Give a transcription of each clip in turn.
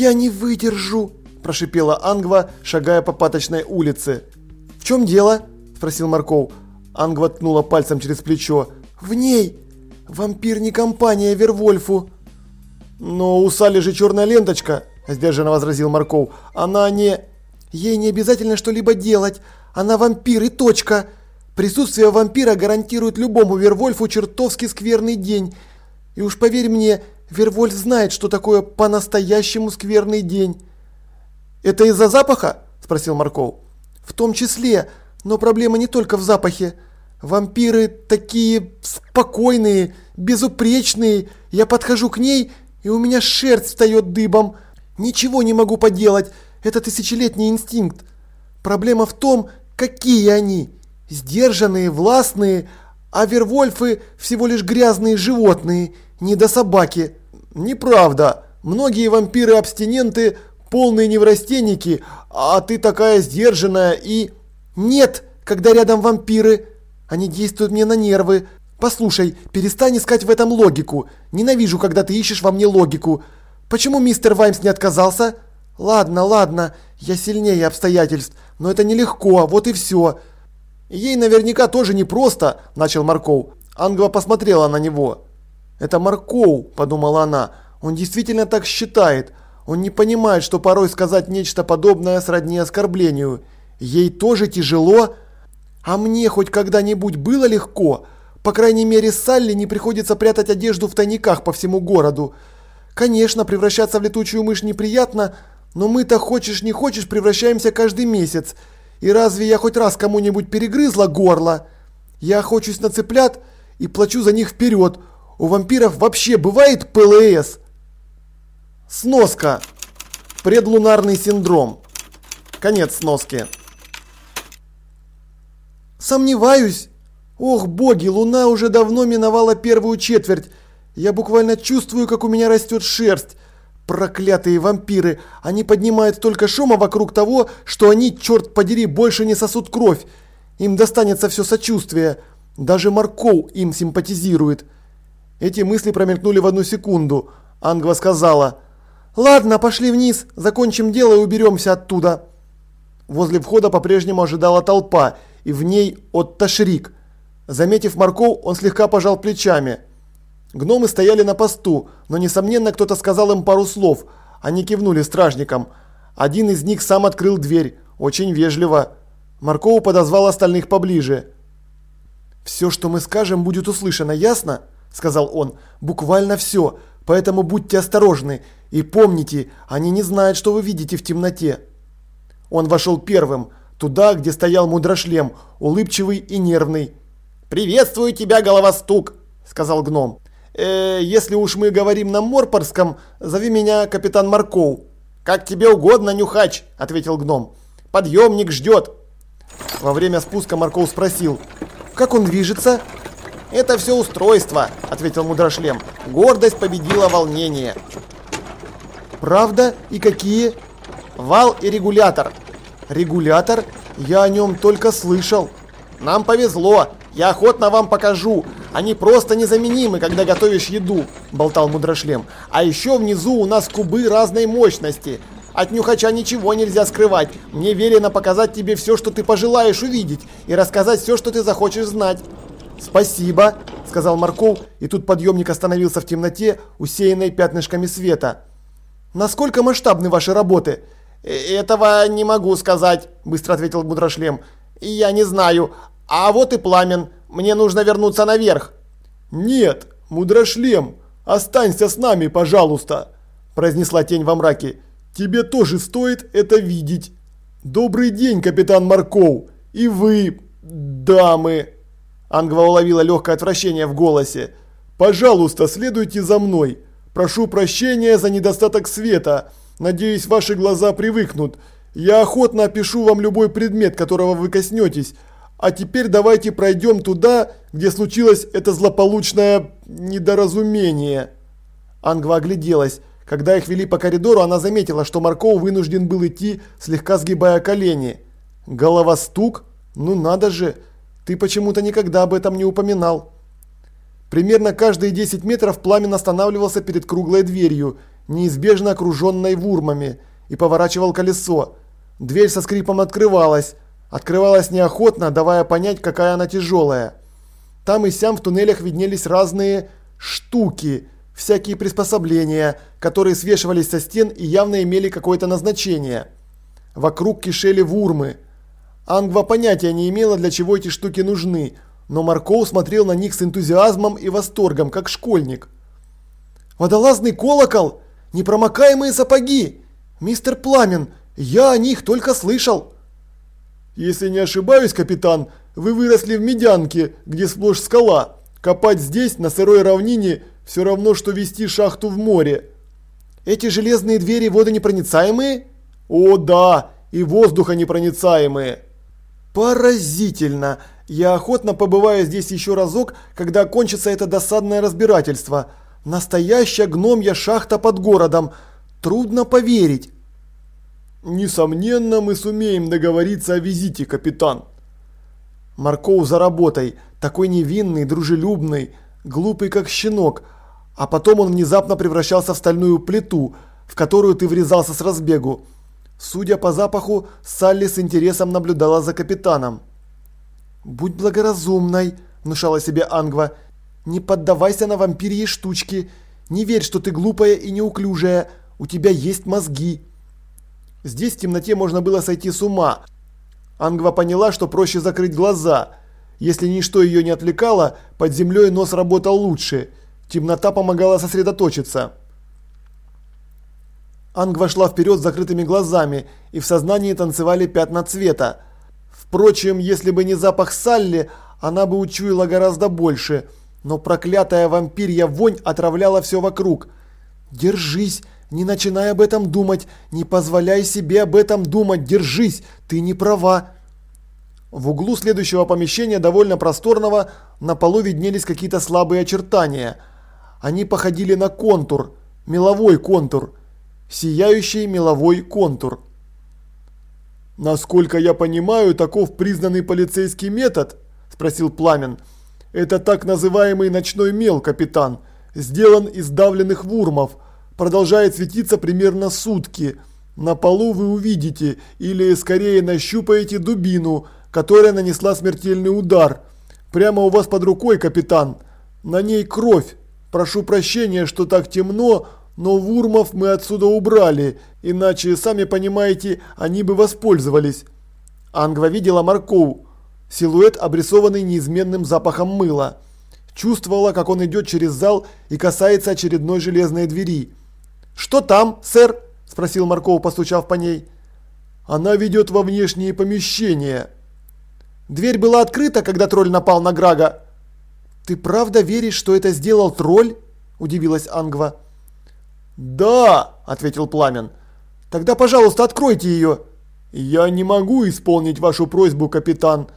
«Я не выдержу!» – прошипела Ангва, шагая по паточной улице. «В чем дело?» – спросил Марков. Ангва ткнула пальцем через плечо. «В ней! Вампир не компания Вервольфу!» «Но у Сали же черная ленточка!» – сдержанно возразил Марков. «Она не...» «Ей не обязательно что-либо делать. Она вампир и точка. Присутствие вампира гарантирует любому Вервольфу чертовски скверный день. И уж поверь мне, Вервольф знает, что такое по-настоящему скверный день». «Это из-за запаха?» – спросил Марков. «В том числе, но проблема не только в запахе. Вампиры такие спокойные, безупречные. Я подхожу к ней, и у меня шерсть встает дыбом. Ничего не могу поделать. Это тысячелетний инстинкт. Проблема в том, какие они. Сдержанные, властные, а вервольфы всего лишь грязные животные, не до собаки. Неправда. Многие вампиры-абстиненты полные неврастенники, а ты такая сдержанная и... Нет, когда рядом вампиры. Они действуют мне на нервы. Послушай, перестань искать в этом логику. Ненавижу, когда ты ищешь во мне логику. Почему мистер Ваймс не отказался? Ладно, ладно, я сильнее обстоятельств, но это нелегко, вот и все. Ей наверняка тоже непросто, начал Марков. Ангва посмотрела на него. Это Марков, подумала она. Он действительно так считает. Он не понимает, что порой сказать нечто подобное сродни оскорблению. Ей тоже тяжело, а мне хоть когда-нибудь было легко. По крайней мере, Салли не приходится прятать одежду в тайниках по всему городу. Конечно, превращаться в летучую мышь неприятно, но мы-то хочешь не хочешь превращаемся каждый месяц. И разве я хоть раз кому-нибудь перегрызла горло? Я охочусь на цыплят и плачу за них вперед. У вампиров вообще бывает ПЛС. Сноска. Предлунарный синдром. Конец сноски. Сомневаюсь. Ох, боги, луна уже давно миновала первую четверть. Я буквально чувствую, как у меня растет шерсть. Проклятые вампиры, они поднимают только шума вокруг того, что они, черт подери, больше не сосут кровь. Им достанется все сочувствие. Даже Марков им симпатизирует. Эти мысли промелькнули в одну секунду. Ангва сказала, «Ладно, пошли вниз, закончим дело и уберемся оттуда». Возле входа по-прежнему ожидала толпа, и в ней Отто Шрик. Заметив Марков, он слегка пожал плечами. Гномы стояли на посту, но несомненно кто-то сказал им пару слов. Они кивнули стражникам. Один из них сам открыл дверь, очень вежливо. Марков подозвал остальных поближе. «Все, что мы скажем, будет услышано, ясно?» – сказал он. «Буквально все, поэтому будьте осторожны и помните, они не знают, что вы видите в темноте». Он вошел первым, туда, где стоял мудрошлем, улыбчивый и нервный. «Приветствую тебя, головостук!» – сказал гном. «Э, «Если уж мы говорим на морпорском, зови меня капитан Марков». «Как тебе угодно, нюхач!» – ответил гном. «Подъемник ждет!» Во время спуска Марков спросил. «Как он движется?» «Это все устройство», – ответил мудрошлем. «Гордость победила волнение». «Правда? И какие?» «Вал и регулятор». «Регулятор? Я о нем только слышал». «Нам повезло. Я охотно вам покажу. Они просто незаменимы, когда готовишь еду», – болтал мудрошлем. «А еще внизу у нас кубы разной мощности. От нюхача ничего нельзя скрывать. Мне велено показать тебе все, что ты пожелаешь увидеть, и рассказать все, что ты захочешь знать». «Спасибо», – сказал Марков, и тут подъемник остановился в темноте, усеянной пятнышками света. «Насколько масштабны ваши работы?» «Э, «Этого не могу сказать», – быстро ответил Мудрошлем. «Я не знаю. А вот и пламен. Мне нужно вернуться наверх». «Нет, Мудрошлем, останься с нами, пожалуйста», – произнесла тень во мраке. «Тебе тоже стоит это видеть. Добрый день, капитан Марков. И вы, дамы». Ангва уловила легкое отвращение в голосе. «Пожалуйста, следуйте за мной. Прошу прощения за недостаток света. Надеюсь, ваши глаза привыкнут. Я охотно опишу вам любой предмет, которого вы коснетесь. А теперь давайте пройдем туда, где случилось это злополучное недоразумение». Ангва огляделась. Когда их вели по коридору, она заметила, что Марков вынужден был идти, слегка сгибая колени. Головостук? Ну надо же! Ты почему-то никогда об этом не упоминал. Примерно каждые 10 метров пламен останавливался перед круглой дверью. неизбежно окруженной вурмами, и поворачивал колесо. Дверь со скрипом открывалась. Открывалась неохотно, давая понять, какая она тяжелая. Там и сям в туннелях виднелись разные штуки, всякие приспособления, которые свешивались со стен и явно имели какое-то назначение. Вокруг кишели вурмы. Ангва понятия не имела, для чего эти штуки нужны, но Маркоу смотрел на них с энтузиазмом и восторгом, как школьник. «Водолазный колокол! Непромокаемые сапоги! Мистер Пламен, я о них только слышал!» «Если не ошибаюсь, капитан, вы выросли в Медянке, где сплошь скала. Копать здесь, на сырой равнине, все равно, что вести шахту в море». «Эти железные двери водонепроницаемые?» «О да, и воздухонепроницаемые». «Поразительно! Я охотно побываю здесь еще разок, когда кончится это досадное разбирательство. Настоящая гномья шахта под городом. Трудно поверить». «Несомненно, мы сумеем договориться о визите, капитан». Маркоу за работой, такой невинный, дружелюбный, глупый как щенок, а потом он внезапно превращался в стальную плиту, в которую ты врезался с разбегу. Судя по запаху, Салли с интересом наблюдала за капитаном. «Будь благоразумной», – внушала себе Ангва. «Не поддавайся на вампирьи штучки. Не верь, что ты глупая и неуклюжая. У тебя есть мозги». Здесь в темноте можно было сойти с ума. Ангва поняла, что проще закрыть глаза. Если ничто ее не отвлекало, под землей нос работал лучше. Темнота помогала сосредоточиться. Ангва шла вперед с закрытыми глазами, и в сознании танцевали пятна цвета. Впрочем, если бы не запах Салли, она бы учуяла гораздо больше. Но проклятая вампирья вонь отравляла все вокруг. «Держись! Не начинай об этом думать! Не позволяй себе об этом думать! Держись! Ты не права!» В углу следующего помещения, довольно просторного, на полу виднелись какие-то слабые очертания. Они походили на контур, меловой контур – Сияющий меловой контур. «Насколько я понимаю, таков признанный полицейский метод?» – спросил Пламен. «Это так называемый ночной мел, капитан. Сделан из давленных вурмов. Продолжает светиться примерно сутки. На полу вы увидите, или скорее нащупаете дубину, которая нанесла смертельный удар. Прямо у вас под рукой, капитан. На ней кровь. Прошу прощения, что так темно, но Вурмов мы отсюда убрали, иначе, сами понимаете, они бы воспользовались. Ангва видела Маркоу, силуэт, обрисованный неизменным запахом мыла. Чувствовала, как он идет через зал и касается очередной железной двери. «Что там, сэр?» – спросил Маркоу, постучав по ней. «Она ведет во внешние помещения». «Дверь была открыта, когда тролль напал на Грага?» «Ты правда веришь, что это сделал тролль?» – удивилась Ангва. «Да», – ответил Пламен. «Тогда, пожалуйста, откройте ее». «Я не могу исполнить вашу просьбу, капитан».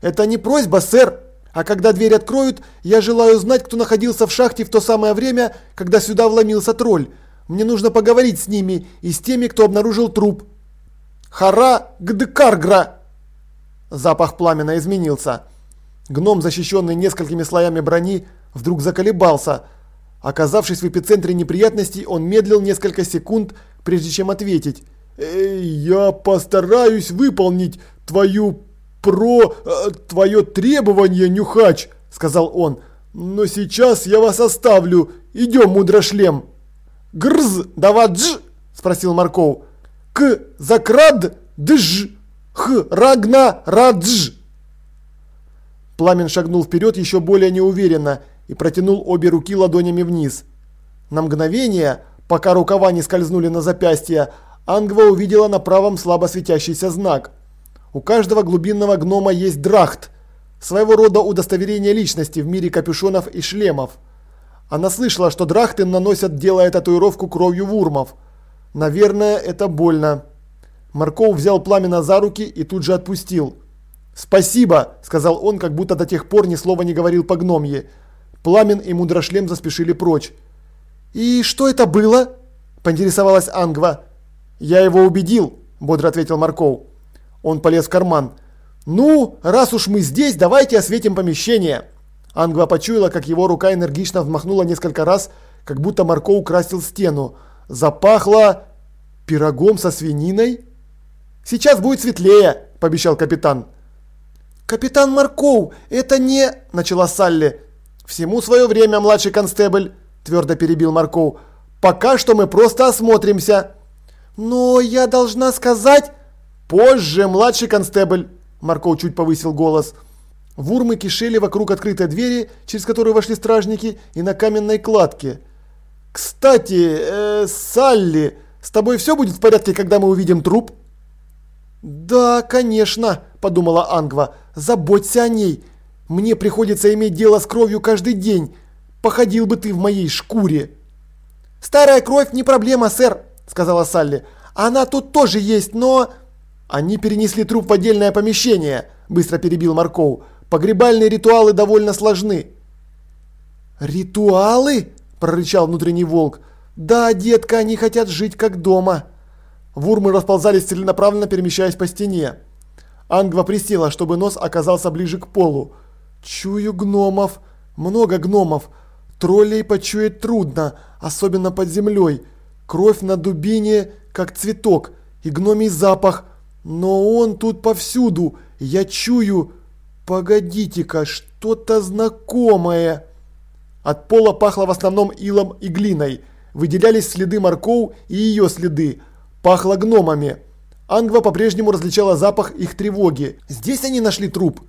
«Это не просьба, сэр. А когда дверь откроют, я желаю знать, кто находился в шахте в то самое время, когда сюда вломился тролль. Мне нужно поговорить с ними и с теми, кто обнаружил труп». «Хара Гдкаргра!» Запах пламена изменился. Гном, защищенный несколькими слоями брони, вдруг заколебался – Оказавшись в эпицентре неприятностей, он медлил несколько секунд, прежде чем ответить. «Эй, я постараюсь выполнить твою про... Э, твое требование, Нюхач», — сказал он. «Но сейчас я вас оставлю. Идем, мудрошлем». «Грз, давадж?» – спросил Марков. «К, закрад, дж, х, рагна, радж». Пламен шагнул вперед еще более неуверенно и протянул обе руки ладонями вниз. На мгновение, пока рукава не скользнули на запястье, Ангва увидела на правом слабо светящийся знак. У каждого глубинного гнома есть драхт, своего рода удостоверение личности в мире капюшонов и шлемов. Она слышала, что драхты наносят, делая татуировку кровью вурмов. Наверное, это больно. Марков взял пламена за руки и тут же отпустил. «Спасибо», – сказал он, как будто до тех пор ни слова не говорил по гномье. Пламен и Мудрошлем заспешили прочь. «И что это было?» – поинтересовалась Ангва. «Я его убедил», – бодро ответил Марков. Он полез в карман. «Ну, раз уж мы здесь, давайте осветим помещение». Ангва почуяла, как его рука энергично взмахнула несколько раз, как будто Марков красил стену. запахло пирогом со свининой. «Сейчас будет светлее», – пообещал капитан. «Капитан Марков, это не...» – начала Салли. «Всему свое время, младший констебль», – твердо перебил Марков. «Пока что мы просто осмотримся». «Но я должна сказать...» «Позже, младший констебль», – Марков чуть повысил голос. Вурмы кишели вокруг открытой двери, через которую вошли стражники, и на каменной кладке. «Кстати, э, Салли, с тобой все будет в порядке, когда мы увидим труп?» «Да, конечно», – подумала Ангва, – «заботься о ней. Мне приходится иметь дело с кровью каждый день. Походил бы ты в моей шкуре». «Старая кровь не проблема, сэр», – сказала Салли. «Она тут тоже есть, но...» «Они перенесли труп в отдельное помещение», – быстро перебил Марков. «Погребальные ритуалы довольно сложны». «Ритуалы?» – прорычал внутренний волк. «Да, детка, они хотят жить как дома». Вурмы расползались целенаправленно, перемещаясь по стене. Ангва присела, чтобы нос оказался ближе к полу. «Чую гномов. Много гномов. Троллей почуять трудно, особенно под землей. Кровь на дубине, как цветок, и гномий запах. Но он тут повсюду. Я чую... Погодите-ка, что-то знакомое». От пола пахло в основном илом и глиной. Выделялись следы морков и ее следы. Пахло гномами. Ангва по-прежнему различала запах их тревоги. Здесь они нашли труп.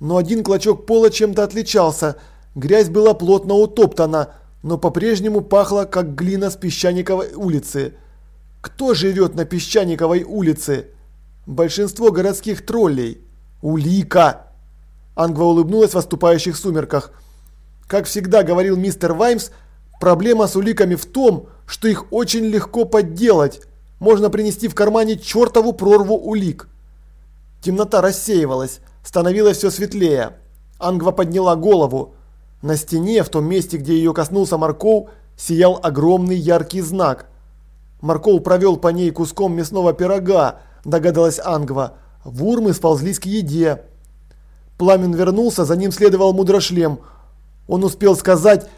Но один клочок пола чем-то отличался. Грязь была плотно утоптана, но по-прежнему пахло, как глина с Песчаниковой улицы. Кто живет на Песчаниковой улице? Большинство городских троллей. Улика! Ангва улыбнулась в выступающих сумерках. Как всегда говорил мистер Ваймс, проблема с уликами в том, что их очень легко подделать можно принести в кармане чертову прорву улик. Темнота рассеивалась, становилось все светлее. Ангва подняла голову. На стене, в том месте, где ее коснулся Марков, сиял огромный яркий знак. Марков провел по ней куском мясного пирога, догадалась Ангва. Вурмы сползлись к еде. Пламен вернулся, за ним следовал мудрошлем. Он успел сказать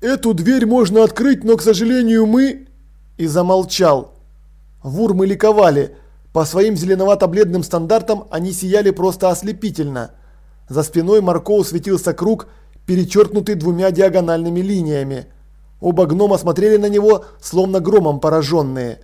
«Эту дверь можно открыть, но, к сожалению, мы...» и замолчал. Вурмы ликовали. По своим зеленовато-бледным стандартам они сияли просто ослепительно. За спиной Маркоу светился круг, перечеркнутый двумя диагональными линиями. Оба гнома смотрели на него, словно громом пораженные.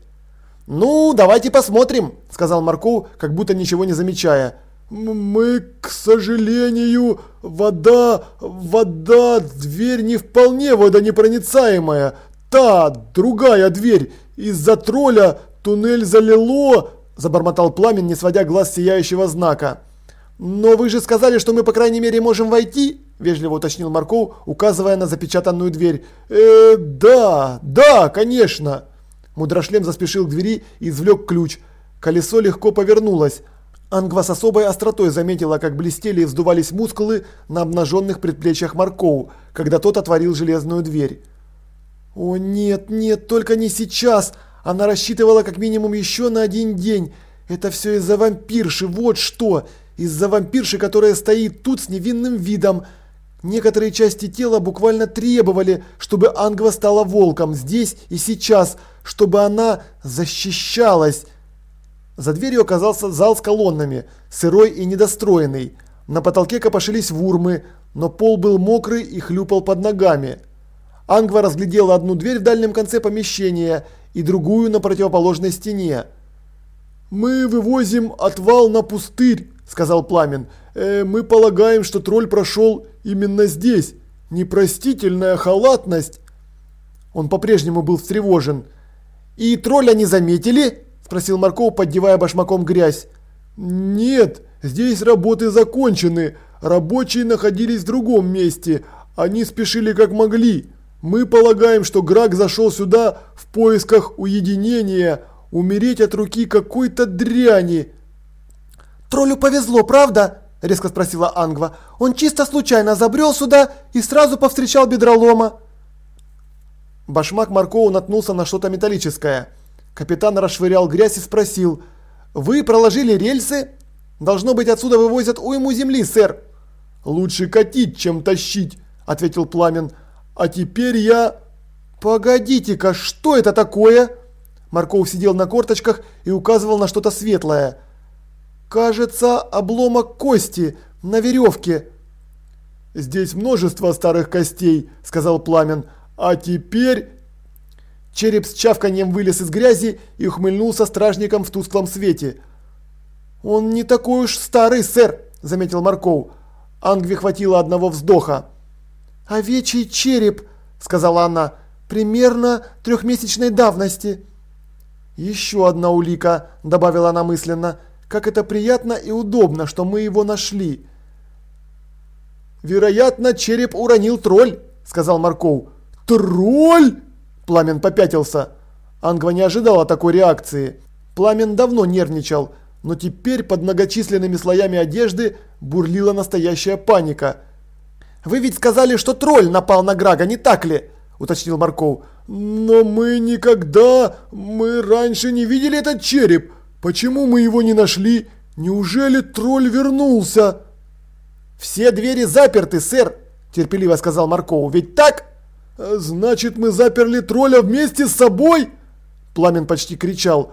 «Ну, давайте посмотрим», – сказал Марков, как будто ничего не замечая. «Мы, к сожалению, вода, вода, дверь не вполне водонепроницаемая. Та, другая дверь, из-за тролля «Туннель залило!» – забормотал Пламен, не сводя глаз сияющего знака. «Но вы же сказали, что мы, по крайней мере, можем войти?» – вежливо уточнил Марков, указывая на запечатанную дверь. «Э, да, да, конечно!» Мудрошлем заспешил к двери и извлек ключ. Колесо легко повернулось. Ангва с особой остротой заметила, как блестели и вздувались мускулы на обнаженных предплечьях Маркоу, когда тот отворил железную дверь. «О нет, нет, только не сейчас!» Она рассчитывала как минимум еще на один день. Это все из-за вампирши, вот что. Из-за вампирши, которая стоит тут с невинным видом. Некоторые части тела буквально требовали, чтобы Ангва стала волком здесь и сейчас, чтобы она защищалась. За дверью оказался зал с колоннами, сырой и недостроенный. На потолке копошились вурмы, но пол был мокрый и хлюпал под ногами. Ангва разглядела одну дверь в дальнем конце помещения и другую на противоположной стене. «Мы вывозим отвал на пустырь», – сказал Пламен. Э, «Мы полагаем, что тролль прошел именно здесь. Непростительная халатность». Он по-прежнему был встревожен. «И тролля не заметили?» – спросил Марков, поддевая башмаком грязь. «Нет, здесь работы закончены. Рабочие находились в другом месте. Они спешили как могли. Мы полагаем, что Грак зашел сюда в поисках уединения, умереть от руки какой-то дряни. Троллю повезло, правда? резко спросила Ангва. Он чисто случайно забрел сюда и сразу повстречал бедролома. Башмак Маркоу наткнулся на что-то металлическое. Капитан расшвырял грязь и спросил: "Вы проложили рельсы? Должно быть, отсюда вывозят уйму земли, сэр". "Лучше катить, чем тащить", ответил Пламен. А теперь я... Погодите-ка, что это такое? Марков сидел на корточках и указывал на что-то светлое. Кажется, обломок кости на веревке. Здесь множество старых костей, сказал Пламен. А теперь... Череп с чавканьем вылез из грязи и ухмыльнулся стражником в тусклом свете. «Он не такой уж старый, сэр», – заметил Марков. Ангве хватило одного вздоха. «Овечий череп», – сказала она, – «примерно трехмесячной давности». «Еще одна улика», – добавила она мысленно. «Как это приятно и удобно, что мы его нашли». «Вероятно, череп уронил тролль», – сказал Марков. «Тролль?» – Пламен попятился. Ангва не ожидала такой реакции. Пламен давно нервничал но теперь под многочисленными слоями одежды бурлила настоящая паника. «Вы ведь сказали, что тролль напал на Грага, не так ли?» – уточнил Марков. «Но мы никогда, мы раньше не видели этот череп. Почему мы его не нашли? Неужели тролль вернулся?» «Все двери заперты, сэр», – терпеливо сказал Марков. «Ведь так?» «Значит, мы заперли тролля вместе с собой?» Пламен почти кричал.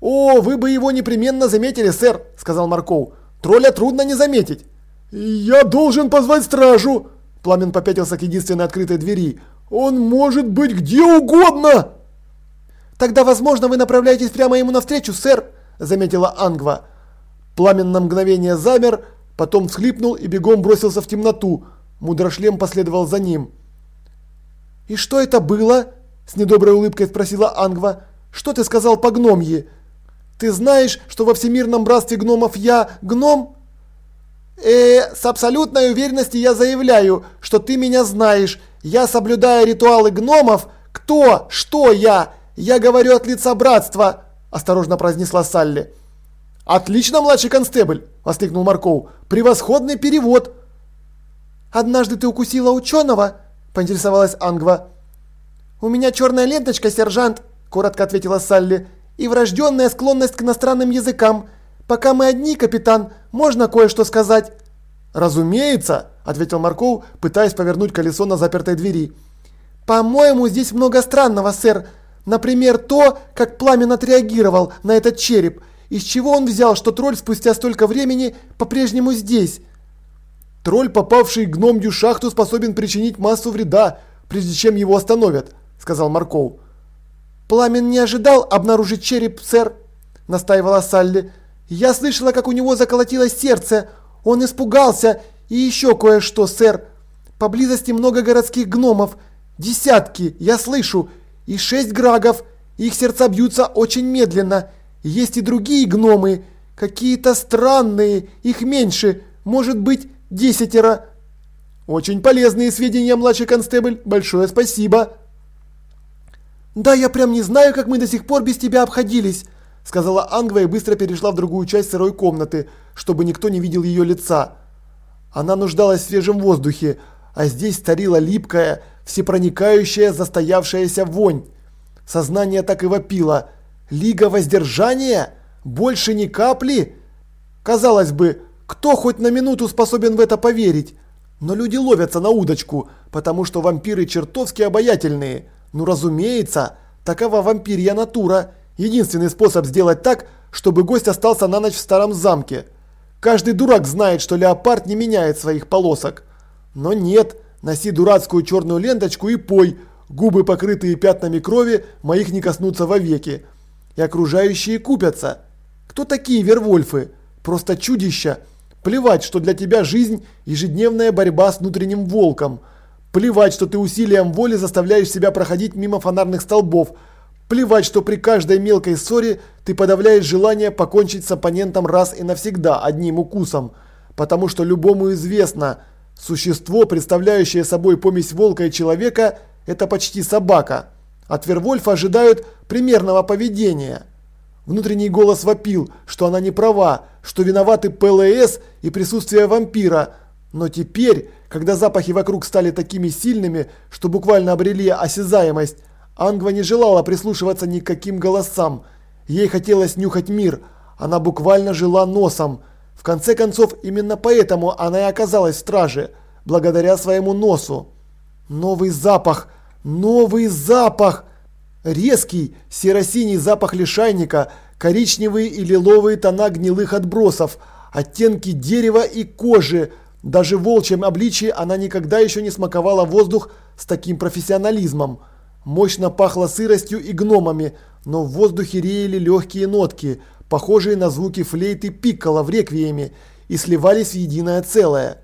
«О, вы бы его непременно заметили, сэр», – сказал Марков. «Тролля трудно не заметить». «Я должен позвать стражу!» Пламен попятился к единственной открытой двери. «Он может быть где угодно!» «Тогда, возможно, вы направляетесь прямо ему навстречу, сэр», – заметила Ангва. Пламен на мгновение замер, потом всхлипнул и бегом бросился в темноту. Мудрошлем последовал за ним. «И что это было?» – с недоброй улыбкой спросила Ангва. «Что ты сказал по гномье?» Ты знаешь, что во всемирном братстве гномов я гном? Э, с абсолютной уверенностью я заявляю, что ты меня знаешь. Я соблюдаю ритуалы гномов. Кто? Что я? Я говорю от лица братства, осторожно произнесла Салли. Отлично, младший констебль, воскликнул Марков. Превосходный перевод. Однажды ты укусила ученого? поинтересовалась Ангва. У меня черная ленточка, сержант, коротко ответила Салли и врожденная склонность к иностранным языкам. Пока мы одни, капитан, можно кое-что сказать?» «Разумеется», – ответил Марков, пытаясь повернуть колесо на запертой двери. «По-моему, здесь много странного, сэр. Например, то, как Пламен отреагировал на этот череп. Из чего он взял, что тролль спустя столько времени по-прежнему здесь?» «Тролль, попавший гномью шахту, способен причинить массу вреда, прежде чем его остановят», – сказал Марков. «Пламен не ожидал обнаружить череп, сэр», – настаивала Салли. «Я слышала, как у него заколотилось сердце. Он испугался. И еще кое-что, сэр. Поблизости много городских гномов. Десятки, я слышу. И шесть грагов. Их сердца бьются очень медленно. Есть и другие гномы. Какие-то странные. Их меньше. Может быть, десятеро». «Очень полезные сведения, младший констебль. Большое спасибо». «Да, я прям не знаю, как мы до сих пор без тебя обходились», сказала Ангва и быстро перешла в другую часть сырой комнаты, чтобы никто не видел ее лица. Она нуждалась в свежем воздухе, а здесь старила липкая, всепроникающая, застоявшаяся вонь. Сознание так и вопило. Лига воздержания? Больше ни капли? Казалось бы, кто хоть на минуту способен в это поверить? Но люди ловятся на удочку, потому что вампиры чертовски обаятельные – ну разумеется, такова вампирья натура. Единственный способ сделать так, чтобы гость остался на ночь в старом замке. Каждый дурак знает, что леопард не меняет своих полосок. Но нет, носи дурацкую черную ленточку и пой. Губы, покрытые пятнами крови, моих не коснутся вовеки. И окружающие купятся. Кто такие вервольфы? Просто чудища. Плевать, что для тебя жизнь – ежедневная борьба с внутренним волком – Плевать, что ты усилием воли заставляешь себя проходить мимо фонарных столбов. Плевать, что при каждой мелкой ссоре ты подавляешь желание покончить с оппонентом раз и навсегда одним укусом. Потому что любому известно, существо, представляющее собой помесь волка и человека, это почти собака. От Вервольфа ожидают примерного поведения. Внутренний голос вопил, что она не права, что виноваты ПЛС и присутствие вампира. Но теперь когда запахи вокруг стали такими сильными, что буквально обрели осязаемость, Ангва не желала прислушиваться ни к каким голосам. Ей хотелось нюхать мир. Она буквально жила носом. В конце концов, именно поэтому она и оказалась в страже, благодаря своему носу. Новый запах, Новый запах! Резкий серо-синий запах лишайника, коричневые и лиловые тона гнилых отбросов, оттенки дерева и кожи. Даже в волчьем обличии она никогда еще не смаковала воздух с таким профессионализмом. Мощно пахло сыростью и гномами, но в воздухе реяли легкие нотки, похожие на звуки флейты пиккола в реквиеме, и сливались в единое целое.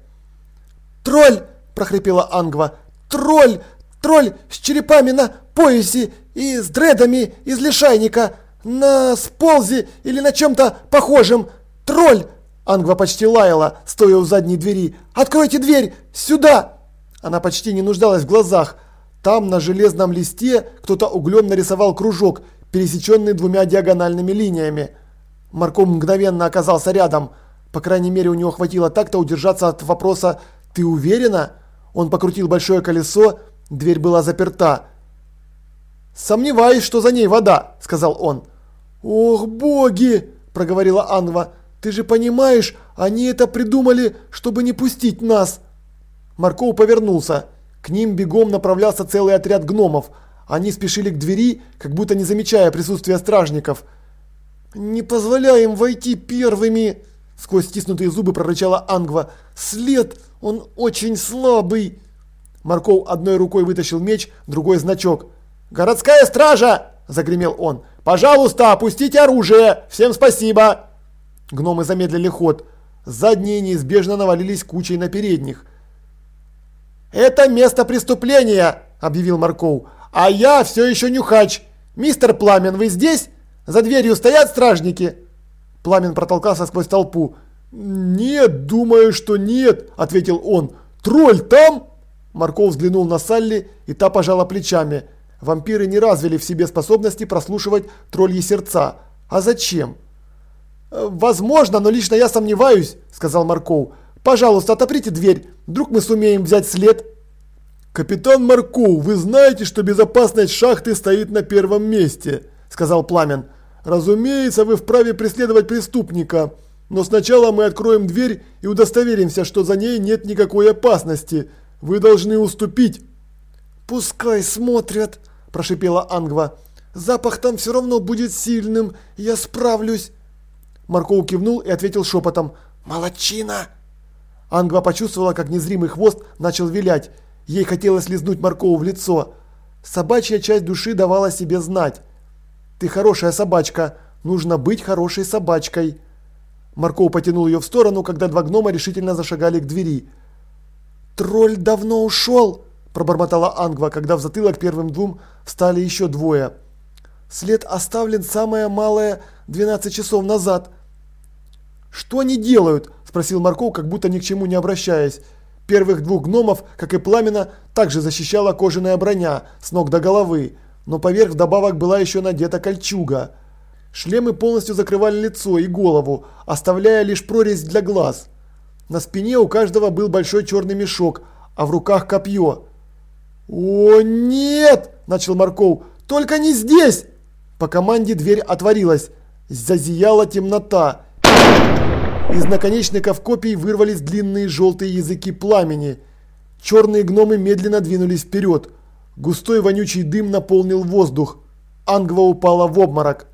«Тролль!» – прохрипела Ангва. «Тролль! Тролль с черепами на поясе и с дредами из лишайника! На сползе или на чем-то похожем! Тролль!» Ангва почти лаяла, стоя у задней двери. «Откройте дверь! Сюда!» Она почти не нуждалась в глазах. Там на железном листе кто-то углем нарисовал кружок, пересеченный двумя диагональными линиями. Марко мгновенно оказался рядом. По крайней мере, у него хватило так-то удержаться от вопроса «Ты уверена?» Он покрутил большое колесо, дверь была заперта. «Сомневаюсь, что за ней вода», – сказал он. «Ох, боги!» – проговорила Анва. «Ты же понимаешь, они это придумали, чтобы не пустить нас!» Марков повернулся. К ним бегом направлялся целый отряд гномов. Они спешили к двери, как будто не замечая присутствия стражников. «Не позволяем войти первыми!» Сквозь стиснутые зубы прорычала Ангва. «След! Он очень слабый!» Марков одной рукой вытащил меч, другой значок. «Городская стража!» – загремел он. «Пожалуйста, опустите оружие! Всем спасибо!» Гномы замедлили ход. Задние неизбежно навалились кучей на передних. «Это место преступления!» – объявил Марков. «А я все еще нюхач! Мистер Пламен, вы здесь? За дверью стоят стражники?» Пламен протолкался сквозь толпу. «Нет, думаю, что нет», – ответил он. «Тролль там?» Марков взглянул на Салли, и та пожала плечами. Вампиры не развили в себе способности прослушивать тролльи сердца. А зачем? «Возможно, но лично я сомневаюсь», – сказал Марков. «Пожалуйста, отоприте дверь. Вдруг мы сумеем взять след?» «Капитан Марков, вы знаете, что безопасность шахты стоит на первом месте», – сказал Пламен. «Разумеется, вы вправе преследовать преступника, но сначала мы откроем дверь и удостоверимся, что за ней нет никакой опасности. Вы должны уступить». «Пускай смотрят», – прошипела Ангва. «Запах там все равно будет сильным, я справлюсь». Марков кивнул и ответил шепотом. «Молодчина!» Ангва почувствовала, как незримый хвост начал вилять. Ей хотелось лизнуть Маркову в лицо. Собачья часть души давала себе знать. «Ты хорошая собачка. Нужно быть хорошей собачкой». Марков потянул ее в сторону, когда два гнома решительно зашагали к двери. «Тролль давно ушел!» – пробормотала Ангва, когда в затылок первым двум встали еще двое. «След оставлен самое малое 12 часов назад». «Что они делают?» – спросил Марков, как будто ни к чему не обращаясь. Первых двух гномов, как и Пламена, также защищала кожаная броня с ног до головы, но поверх вдобавок была еще надета кольчуга. Шлемы полностью закрывали лицо и голову, оставляя лишь прорезь для глаз. На спине у каждого был большой черный мешок, а в руках копье. «О, нет!» – начал Марков. «Только не здесь!» По команде дверь отворилась. Зазияла темнота. Из наконечников копий вырвались длинные желтые языки пламени. Черные гномы медленно двинулись вперед. Густой вонючий дым наполнил воздух. Ангва упала в обморок.